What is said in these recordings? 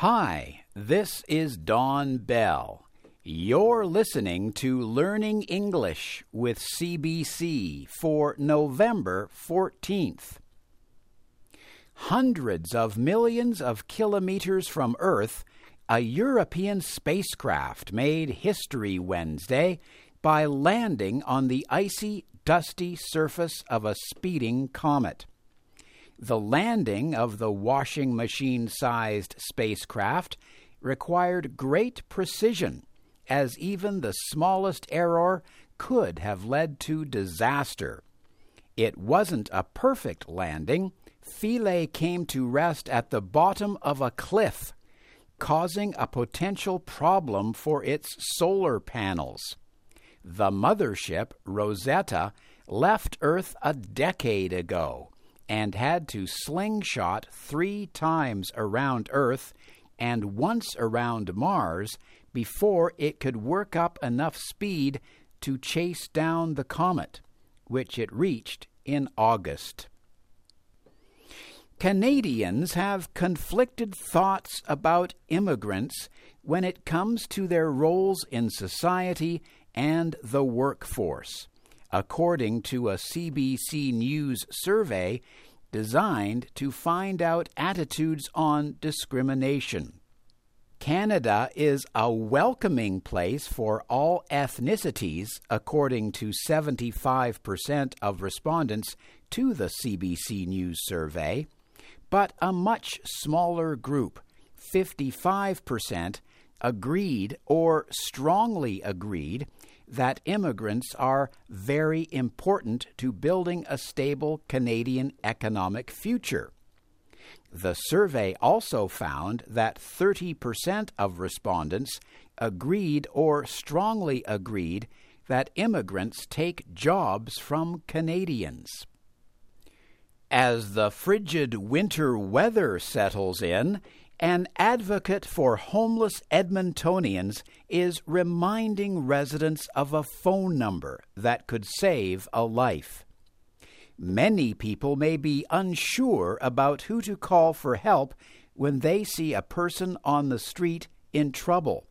Hi, this is Don Bell. You're listening to Learning English with CBC for November 14th. Hundreds of millions of kilometers from Earth, a European spacecraft made history Wednesday by landing on the icy, dusty surface of a speeding comet. The landing of the washing machine sized spacecraft required great precision, as even the smallest error could have led to disaster. It wasn't a perfect landing. Philae came to rest at the bottom of a cliff, causing a potential problem for its solar panels. The mothership, Rosetta, left Earth a decade ago and had to slingshot three times around Earth and once around Mars before it could work up enough speed to chase down the comet, which it reached in August. Canadians have conflicted thoughts about immigrants when it comes to their roles in society and the workforce according to a CBC News survey designed to find out attitudes on discrimination. Canada is a welcoming place for all ethnicities, according to 75% of respondents to the CBC News survey, but a much smaller group, 55%, agreed or strongly agreed that immigrants are very important to building a stable Canadian economic future. The survey also found that 30% of respondents agreed or strongly agreed that immigrants take jobs from Canadians. As the frigid winter weather settles in, an advocate for homeless Edmontonians is reminding residents of a phone number that could save a life. Many people may be unsure about who to call for help when they see a person on the street in trouble.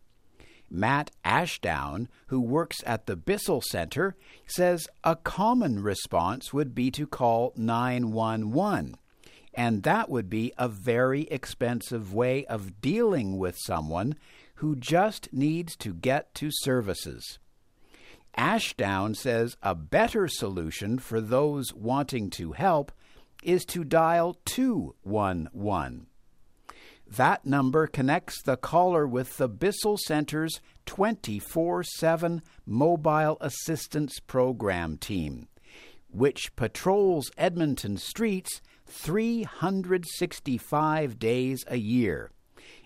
Matt Ashdown, who works at the Bissell Center, says a common response would be to call 911 and that would be a very expensive way of dealing with someone who just needs to get to services. Ashdown says a better solution for those wanting to help is to dial 211. That number connects the caller with the Bissell Center's 24 7 Mobile Assistance Program team, which patrols Edmonton streets 365 days a year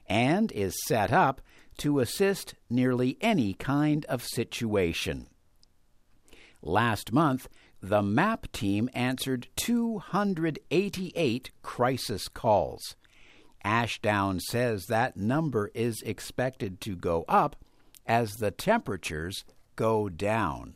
and is set up to assist nearly any kind of situation. Last month, the MAP team answered 288 crisis calls. Ashdown says that number is expected to go up as the temperatures go down.